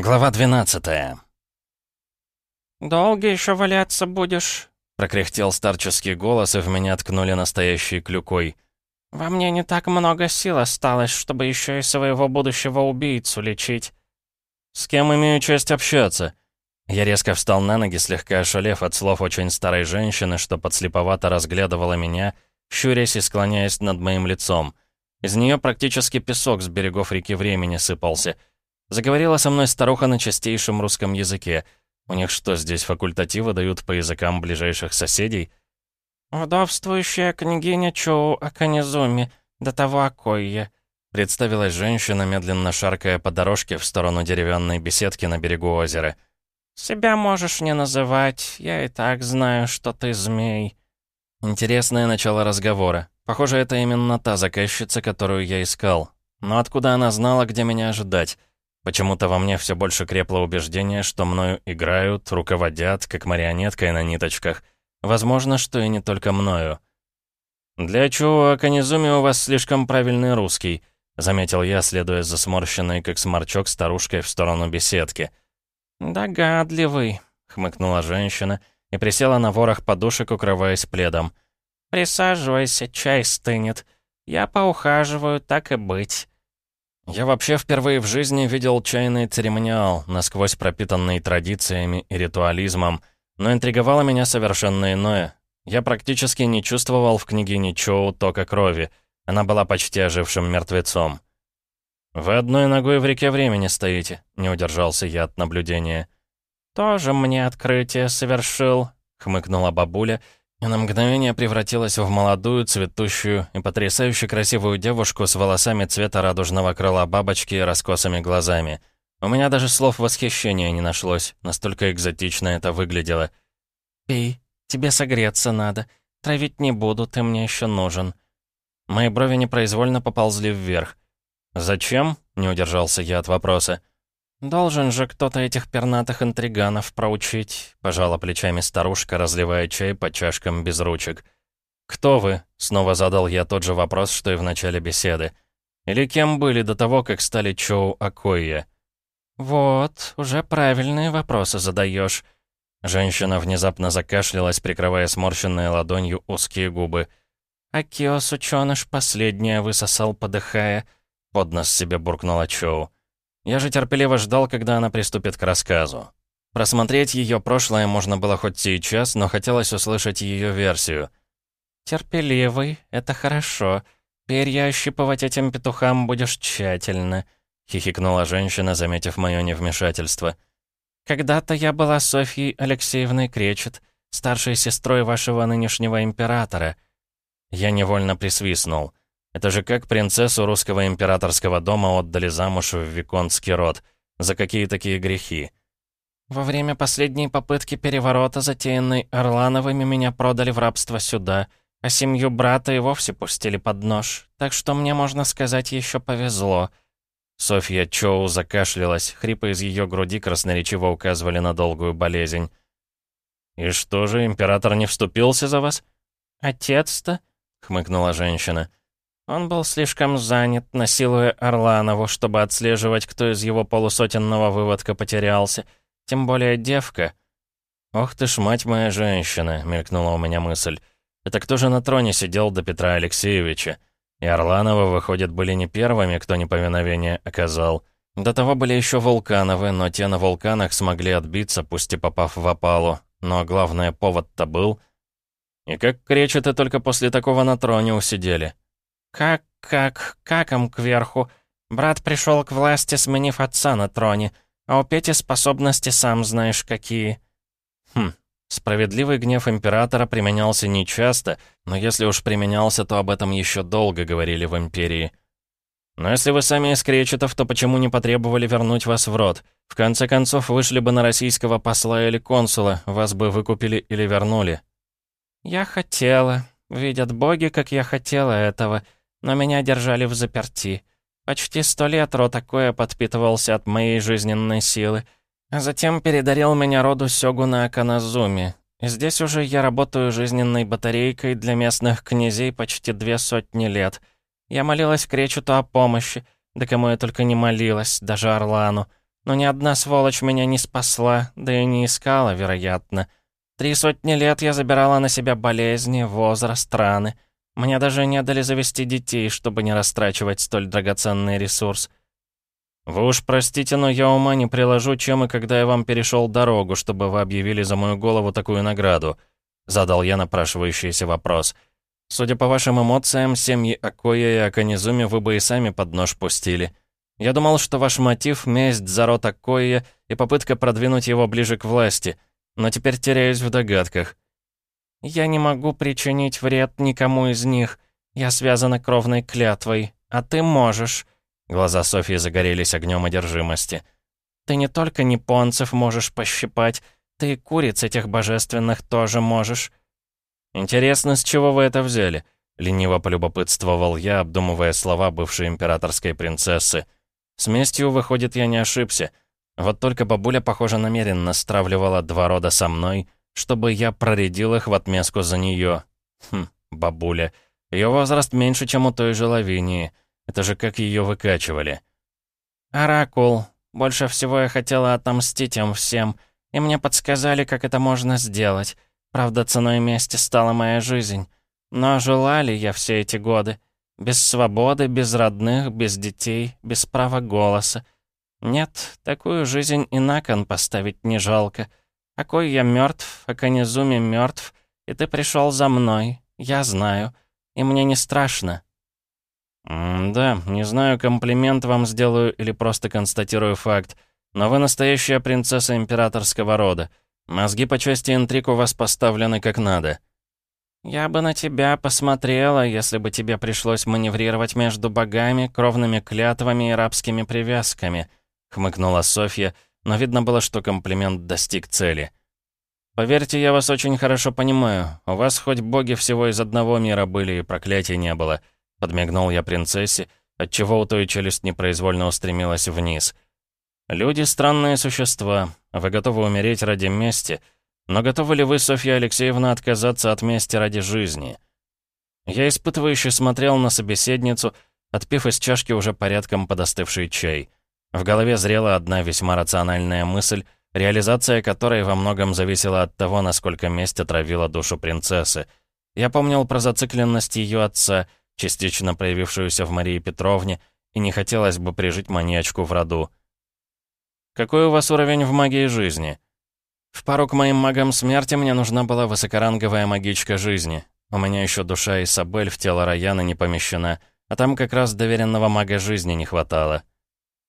Глава 12 «Долго еще валяться будешь?» — прокряхтел старческий голос, и в меня ткнули настоящей клюкой. «Во мне не так много сил осталось, чтобы еще и своего будущего убийцу лечить». «С кем имею честь общаться?» Я резко встал на ноги, слегка ошалев от слов очень старой женщины, что подслеповато разглядывала меня, щурясь и склоняясь над моим лицом. Из нее практически песок с берегов реки времени сыпался. Заговорила со мной старуха на чистейшем русском языке. У них что, здесь факультативы дают по языкам ближайших соседей? «Вдовствующая княгиня Чоу Аканизуми, до того Акойя», представилась женщина, медленно шаркая по дорожке в сторону деревянной беседки на берегу озера. «Себя можешь не называть, я и так знаю, что ты змей». Интересное начало разговора. Похоже, это именно та заказчица, которую я искал. Но откуда она знала, где меня ожидать? Почему-то во мне все больше крепло убеждение, что мною играют, руководят, как марионеткой на ниточках. Возможно, что и не только мною. «Для чего Аканизуми у вас слишком правильный русский?» — заметил я, следуя за сморщенной, как сморчок, старушкой в сторону беседки. «Догадливый», — хмыкнула женщина и присела на ворох подушек, укрываясь пледом. «Присаживайся, чай стынет. Я поухаживаю, так и быть». Я вообще впервые в жизни видел чайный церемониал, насквозь пропитанный традициями и ритуализмом, но интриговало меня совершенно иное. Я практически не чувствовал в княгине Чоу тока крови. Она была почти ожившим мертвецом. «Вы одной ногой в реке времени стоите», — не удержался я от наблюдения. «Тоже мне открытие совершил», — хмыкнула бабуля и на мгновение превратилась в молодую, цветущую и потрясающе красивую девушку с волосами цвета радужного крыла бабочки и раскосыми глазами. У меня даже слов восхищения не нашлось, настолько экзотично это выглядело. «Пей, тебе согреться надо. Травить не буду, ты мне еще нужен». Мои брови непроизвольно поползли вверх. «Зачем?» — не удержался я от вопроса. «Должен же кто-то этих пернатых интриганов проучить», — пожала плечами старушка, разливая чай по чашкам без ручек. «Кто вы?» — снова задал я тот же вопрос, что и в начале беседы. «Или кем были до того, как стали Чоу Акойя?» «Вот, уже правильные вопросы задаешь. Женщина внезапно закашлялась, прикрывая сморщенной ладонью узкие губы. «Акио, сучёныш, последняя высосал, подыхая», — под нос себе буркнула Чоу. Я же терпеливо ждал, когда она приступит к рассказу. Просмотреть ее прошлое можно было хоть сейчас, но хотелось услышать ее версию. «Терпеливый, это хорошо. Перья ощипывать этим петухам будешь тщательно», — хихикнула женщина, заметив мое невмешательство. «Когда-то я была Софьей Алексеевной Кречет, старшей сестрой вашего нынешнего императора». Я невольно присвистнул. Это же как принцессу русского императорского дома отдали замуж в Виконтский род. За какие такие грехи? Во время последней попытки переворота, затеянной Орлановыми, меня продали в рабство сюда, а семью брата и вовсе пустили под нож. Так что мне, можно сказать, еще повезло. Софья Чоу закашлялась, хрипы из ее груди красноречиво указывали на долгую болезнь. «И что же, император не вступился за вас?» «Отец-то?» — хмыкнула женщина. Он был слишком занят, насилуя Орланову, чтобы отслеживать, кто из его полусотенного выводка потерялся. Тем более девка. «Ох ты ж, мать моя женщина!» — мелькнула у меня мысль. «Это кто же на троне сидел до Петра Алексеевича? И Орланова, выходит, были не первыми, кто неповиновение оказал. До того были еще Вулкановы, но те на Вулканах смогли отбиться, пусть и попав в опалу. Но главное, повод-то был. И как кречеты только после такого на троне усидели?» «Как, как, каком кверху? Брат пришел к власти, сменив отца на троне, а у Пети способности сам знаешь какие». «Хм, Справедливый гнев императора применялся нечасто, но если уж применялся, то об этом еще долго говорили в империи. Но если вы сами из кречетов, то почему не потребовали вернуть вас в род? В конце концов, вышли бы на российского посла или консула, вас бы выкупили или вернули. Я хотела. Видят боги, как я хотела этого но меня держали в заперти. Почти сто лет род такое подпитывался от моей жизненной силы, а затем передарил меня роду Сёгуна Аканазуми. Здесь уже я работаю жизненной батарейкой для местных князей почти две сотни лет. Я молилась Кречету о помощи, да кому я только не молилась, даже Орлану. Но ни одна сволочь меня не спасла, да и не искала, вероятно. Три сотни лет я забирала на себя болезни, возраст, раны. Мне даже не дали завести детей, чтобы не растрачивать столь драгоценный ресурс. «Вы уж простите, но я ума не приложу, чем и когда я вам перешел дорогу, чтобы вы объявили за мою голову такую награду», — задал я напрашивающийся вопрос. «Судя по вашим эмоциям, семьи Акоя и Аканизуми вы бы и сами под нож пустили. Я думал, что ваш мотив — месть за рот Акоя и попытка продвинуть его ближе к власти, но теперь теряюсь в догадках». «Я не могу причинить вред никому из них. Я связана кровной клятвой. А ты можешь». Глаза Софьи загорелись огнем одержимости. «Ты не только японцев можешь пощипать, ты и куриц этих божественных тоже можешь». «Интересно, с чего вы это взяли?» — лениво полюбопытствовал я, обдумывая слова бывшей императорской принцессы. «С местью, выходит, я не ошибся. Вот только бабуля, похоже, намеренно стравливала два рода со мной — чтобы я проредил их в отместку за нее. Хм, бабуля. Ее возраст меньше, чем у той же Лавинии. Это же как ее выкачивали. «Оракул. Больше всего я хотела отомстить им всем, и мне подсказали, как это можно сделать. Правда, ценой мести стала моя жизнь. Но жила ли я все эти годы? Без свободы, без родных, без детей, без права голоса. Нет, такую жизнь и на кон поставить не жалко. Акой я мертв, Аканизуми мертв, и ты пришел за мной. Я знаю. И мне не страшно». М «Да, не знаю, комплимент вам сделаю или просто констатирую факт, но вы настоящая принцесса императорского рода. Мозги по части интриг у вас поставлены как надо». «Я бы на тебя посмотрела, если бы тебе пришлось маневрировать между богами, кровными клятвами и рабскими привязками», — хмыкнула Софья, — но видно было, что комплимент достиг цели. «Поверьте, я вас очень хорошо понимаю. У вас хоть боги всего из одного мира были, и проклятий не было», — подмигнул я принцессе, отчего у той челюсть непроизвольно устремилась вниз. «Люди — странные существа. Вы готовы умереть ради мести, но готовы ли вы, Софья Алексеевна, отказаться от мести ради жизни?» Я испытывающе смотрел на собеседницу, отпив из чашки уже порядком подостывший чай. В голове зрела одна весьма рациональная мысль, реализация которой во многом зависела от того, насколько месть отравила душу принцессы. Я помнил про зацикленность ее отца, частично проявившуюся в Марии Петровне, и не хотелось бы прижить маньячку в роду. «Какой у вас уровень в магии жизни?» «В пару к моим магам смерти мне нужна была высокоранговая магичка жизни. У меня еще душа Исабель в тело Раяна не помещена, а там как раз доверенного мага жизни не хватало».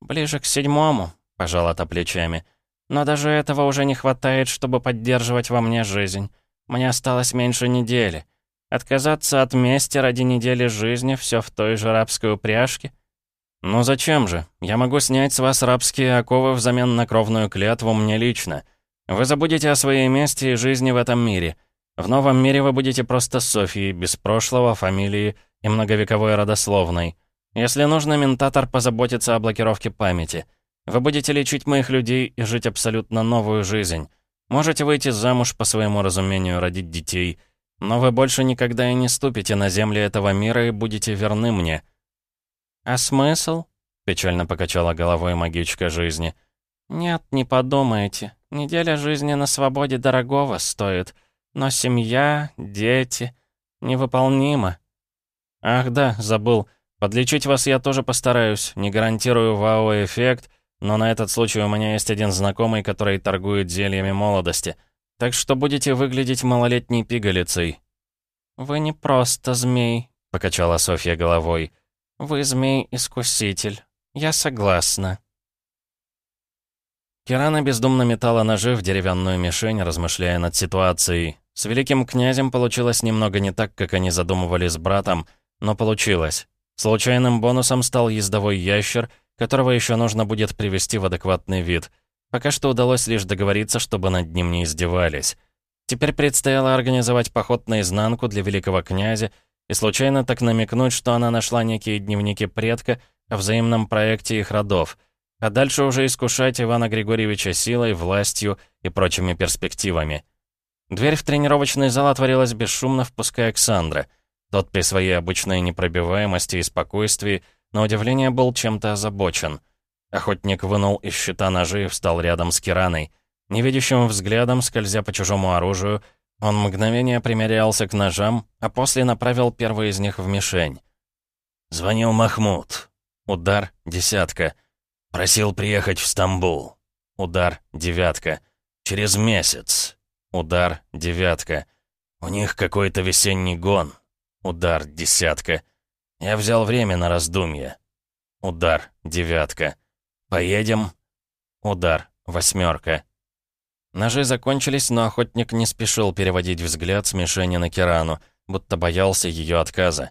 «Ближе к седьмому», — пожала та плечами. «Но даже этого уже не хватает, чтобы поддерживать во мне жизнь. Мне осталось меньше недели. Отказаться от мести ради недели жизни все в той же рабской упряжке?» «Ну зачем же? Я могу снять с вас рабские оковы взамен на кровную клятву мне лично. Вы забудете о своей мести и жизни в этом мире. В новом мире вы будете просто Софией, без прошлого, фамилии и многовековой родословной. Если нужно, ментатор позаботится о блокировке памяти. Вы будете лечить моих людей и жить абсолютно новую жизнь. Можете выйти замуж по своему разумению, родить детей. Но вы больше никогда и не ступите на земли этого мира и будете верны мне». «А смысл?» — печально покачала головой магичка жизни. «Нет, не подумайте. Неделя жизни на свободе дорогого стоит. Но семья, дети... Невыполнимо». «Ах да, забыл. Подлечить вас я тоже постараюсь, не гарантирую вау-эффект, но на этот случай у меня есть один знакомый, который торгует зельями молодости. Так что будете выглядеть малолетней пигалицей». «Вы не просто змей», — покачала Софья головой. «Вы змей-искуситель. Я согласна». Кирана бездумно метала ножи в деревянную мишень, размышляя над ситуацией. С великим князем получилось немного не так, как они задумывали с братом, но получилось. Случайным бонусом стал ездовой ящер, которого еще нужно будет привести в адекватный вид. Пока что удалось лишь договориться, чтобы над ним не издевались. Теперь предстояло организовать поход наизнанку для великого князя и случайно так намекнуть, что она нашла некие дневники предка о взаимном проекте их родов, а дальше уже искушать Ивана Григорьевича силой, властью и прочими перспективами. Дверь в тренировочный зал отворилась бесшумно, впуская Александра — тот при своей обычной непробиваемости и спокойствии, на удивление, был чем-то озабочен. Охотник вынул из щита ножи и встал рядом с Кираной. Невидящим взглядом, скользя по чужому оружию, он мгновение примерялся к ножам, а после направил первый из них в мишень. Звонил Махмуд. Удар — десятка. Просил приехать в Стамбул. Удар — девятка. Через месяц. Удар — девятка. У них какой-то весенний гон. Удар — десятка. Я взял время на раздумье. Удар — девятка. Поедем. Удар — восьмерка. Ножи закончились, но охотник не спешил переводить взгляд с мишени на Кирану, будто боялся ее отказа.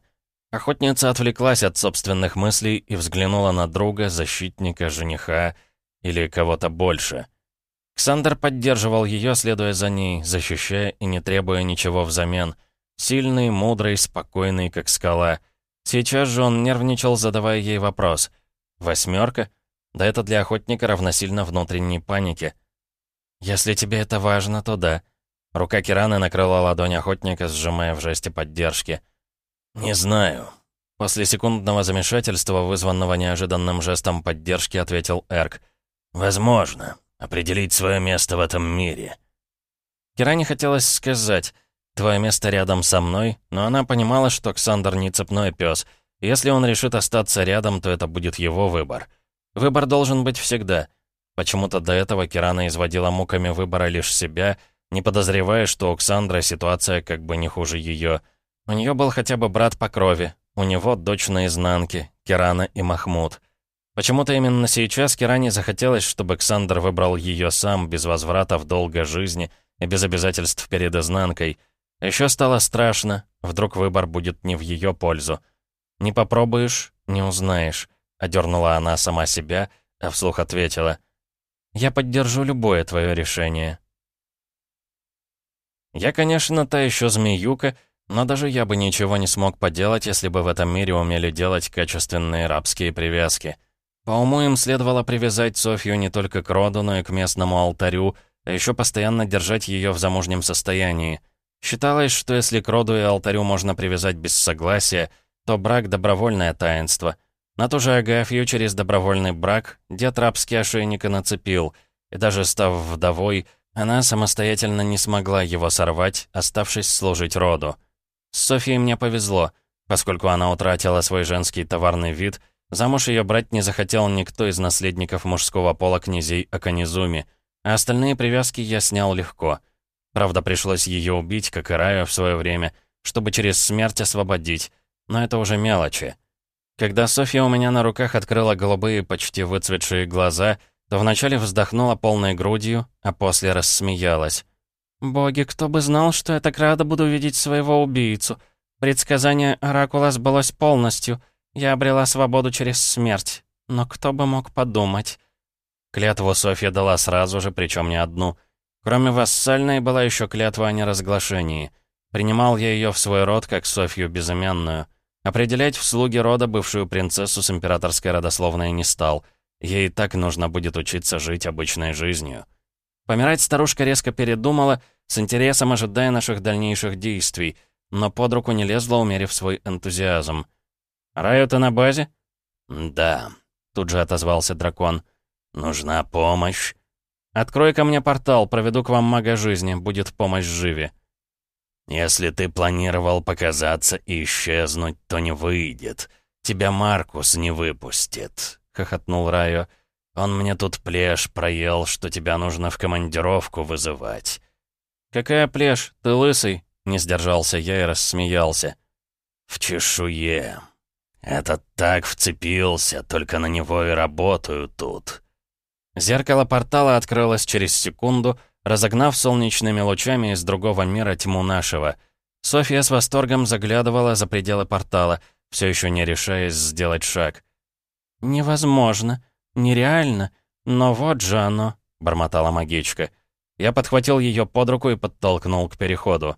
Охотница отвлеклась от собственных мыслей и взглянула на друга, защитника, жениха или кого-то больше. Ксандр поддерживал ее, следуя за ней, защищая и не требуя ничего взамен. Сильный, мудрый, спокойный, как скала. Сейчас же он нервничал, задавая ей вопрос. «Восьмерка? Да это для охотника равносильно внутренней панике». «Если тебе это важно, то да». Рука Кираны накрыла ладонь охотника, сжимая в жесте поддержки. «Не знаю». После секундного замешательства, вызванного неожиданным жестом поддержки, ответил Эрк. «Возможно. Определить свое место в этом мире». Киране хотелось сказать «Твое место рядом со мной», но она понимала, что Ксандр не цепной пес. Если он решит остаться рядом, то это будет его выбор. Выбор должен быть всегда. Почему-то до этого Кирана изводила муками выбора лишь себя, не подозревая, что у Ксандра ситуация как бы не хуже ее. У нее был хотя бы брат по крови, у него дочь наизнанке, Кирана и Махмуд. Почему-то именно сейчас Киране захотелось, чтобы Ксандр выбрал ее сам, без возврата в долгой жизни и без обязательств перед изнанкой. Еще стало страшно, вдруг выбор будет не в ее пользу. «Не попробуешь — не узнаешь», — одернула она сама себя, а вслух ответила. «Я поддержу любое твое решение». Я, конечно, та еще змеюка, — но даже я бы ничего не смог поделать, если бы в этом мире умели делать качественные рабские привязки. По уму им следовало привязать Софью не только к роду, но и к местному алтарю, а еще постоянно держать ее в замужнем состоянии. Считалось, что если к роду и алтарю можно привязать без согласия, то брак — добровольное таинство. На ту же Агафью через добровольный брак дед рабский ошейник и нацепил, и даже став вдовой, она самостоятельно не смогла его сорвать, оставшись служить роду. С Софией мне повезло. Поскольку она утратила свой женский товарный вид, замуж ее брать не захотел никто из наследников мужского пола князей Аканизуми, а остальные привязки я снял легко. Правда, пришлось ее убить, как и Раю в свое время, чтобы через смерть освободить, но это уже мелочи. Когда Софья у меня на руках открыла голубые, почти выцветшие глаза, то вначале вздохнула полной грудью, а после рассмеялась. «Боги, кто бы знал, что я так рада буду видеть своего убийцу. Предсказание Оракула сбылось полностью. Я обрела свободу через смерть. Но кто бы мог подумать?» Клятву Софья дала сразу же, причем не одну. Кроме вассальной была еще клятва о неразглашении. Принимал я ее в свой род, как Софью безымянную. Определять в слуги рода бывшую принцессу с императорской родословной не стал. Ей так нужно будет учиться жить обычной жизнью. Помирать старушка резко передумала, с интересом ожидая наших дальнейших действий, но под руку не лезла, умерив свой энтузиазм. «Раю, ты на базе?» «Да», — тут же отозвался дракон. «Нужна помощь». «Открой ко мне портал, проведу к вам мага жизни, будет помощь живе». «Если ты планировал показаться и исчезнуть, то не выйдет. Тебя Маркус не выпустит», — хохотнул Райо. Он мне тут плешь проел, что тебя нужно в командировку вызывать». «Какая плешь? Ты лысый?» — не сдержался я и рассмеялся. «В чешуе. Этот так вцепился, только на него и работаю тут». Зеркало портала открылось через секунду, разогнав солнечными лучами из другого мира тьму нашего. Софья с восторгом заглядывала за пределы портала, все еще не решаясь сделать шаг. «Невозможно. «Нереально. Но вот же оно», — бормотала магичка. Я подхватил ее под руку и подтолкнул к переходу.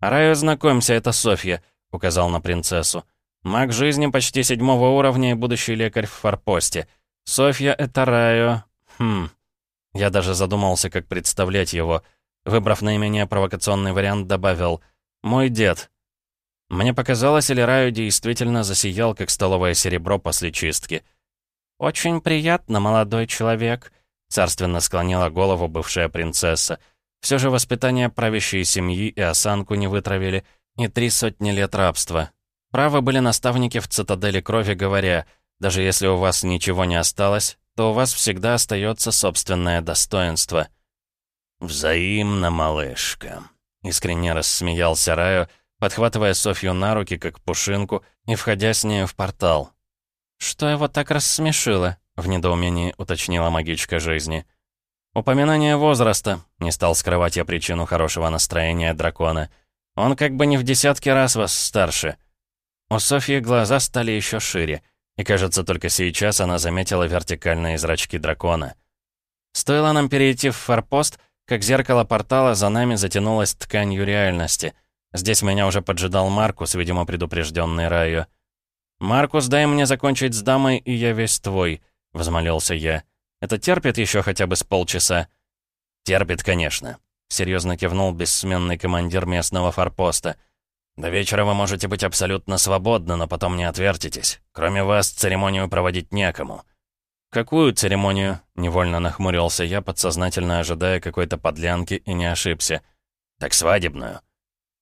«Раю, знакомься, это Софья», — указал на принцессу. «Маг жизни почти седьмого уровня и будущий лекарь в форпосте. Софья — это Раю. Хм...» Я даже задумался, как представлять его. Выбрав наименее провокационный вариант, добавил «Мой дед». Мне показалось, или Раю действительно засиял, как столовое серебро после чистки — «Очень приятно, молодой человек», — царственно склонила голову бывшая принцесса. Все же воспитание правящей семьи и осанку не вытравили, и три сотни лет рабства. Правы были наставники в цитадели крови, говоря, даже если у вас ничего не осталось, то у вас всегда остается собственное достоинство. «Взаимно, малышка», — искренне рассмеялся Раю, подхватывая Софью на руки, как пушинку, и входя с нею в портал. «Что его так рассмешило?» — в недоумении уточнила магичка жизни. «Упоминание возраста», — не стал скрывать я причину хорошего настроения дракона. «Он как бы не в десятки раз вас старше». У Софьи глаза стали еще шире, и, кажется, только сейчас она заметила вертикальные зрачки дракона. Стоило нам перейти в форпост, как зеркало портала за нами затянулось тканью реальности. Здесь меня уже поджидал Маркус, видимо, предупрежденный Раю. «Маркус, дай мне закончить с дамой, и я весь твой», — взмолился я. «Это терпит еще хотя бы с полчаса?» «Терпит, конечно», — серьезно кивнул бессменный командир местного форпоста. «До вечера вы можете быть абсолютно свободны, но потом не отвертитесь. Кроме вас, церемонию проводить некому». «Какую церемонию?» — невольно нахмурился я, подсознательно ожидая какой-то подлянки, и не ошибся. «Так свадебную».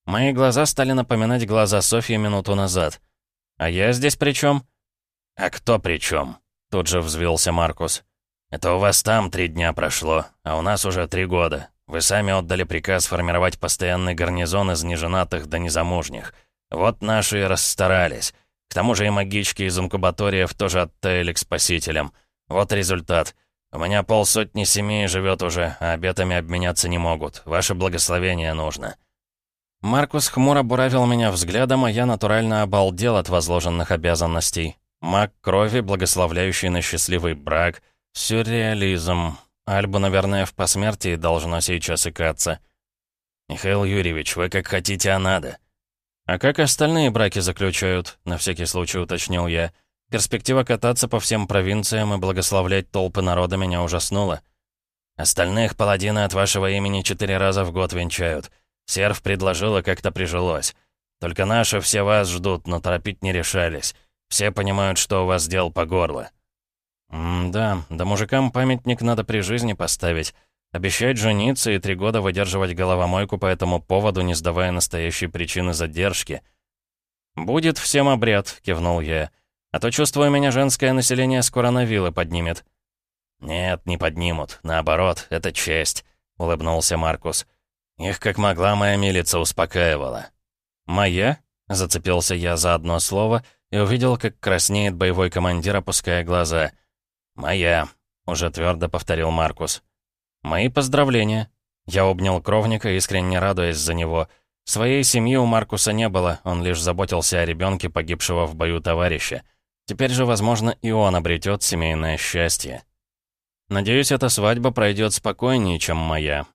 Мои глаза стали напоминать глаза Софьи минуту назад. «А я здесь при чем? «А кто при чем? Тут же взвился Маркус. «Это у вас там три дня прошло, а у нас уже три года. Вы сами отдали приказ формировать постоянный гарнизон из неженатых до незамужних. Вот наши и расстарались. К тому же и магички из инкубаториев тоже оттаяли к спасителям». Вот результат. У меня полсотни семей живет уже, а обетами обменяться не могут. Ваше благословение нужно». Маркус хмуро буравил меня взглядом, а я натурально обалдел от возложенных обязанностей. Маг крови, благословляющий на счастливый брак. Сюрреализм. Альбу, наверное, в посмертии должно сейчас икаться. «Михаил Юрьевич, вы как хотите, а надо». «А как остальные браки заключают?» — на всякий случай уточнил я. Перспектива кататься по всем провинциям и благословлять толпы народа меня ужаснула. Остальных паладины от вашего имени четыре раза в год венчают. Серв предложила, как-то прижилось. Только наши все вас ждут, но торопить не решались. Все понимают, что у вас дел по горло. М-да, да мужикам памятник надо при жизни поставить. Обещать жениться и три года выдерживать головомойку по этому поводу, не сдавая настоящей причины задержки. «Будет всем обряд», — кивнул я. А то, чувствую, меня женское население скоро на вилы поднимет». «Нет, не поднимут. Наоборот, это честь», — улыбнулся Маркус. «Их как могла моя милица успокаивала». «Моя?» — зацепился я за одно слово и увидел, как краснеет боевой командир, опуская глаза. «Моя», — уже твердо повторил Маркус. «Мои поздравления». Я обнял кровника, искренне радуясь за него. Своей семьи у Маркуса не было, он лишь заботился о ребенке погибшего в бою товарища. Теперь же, возможно, и он обретет семейное счастье. Надеюсь, эта свадьба пройдет спокойнее, чем моя.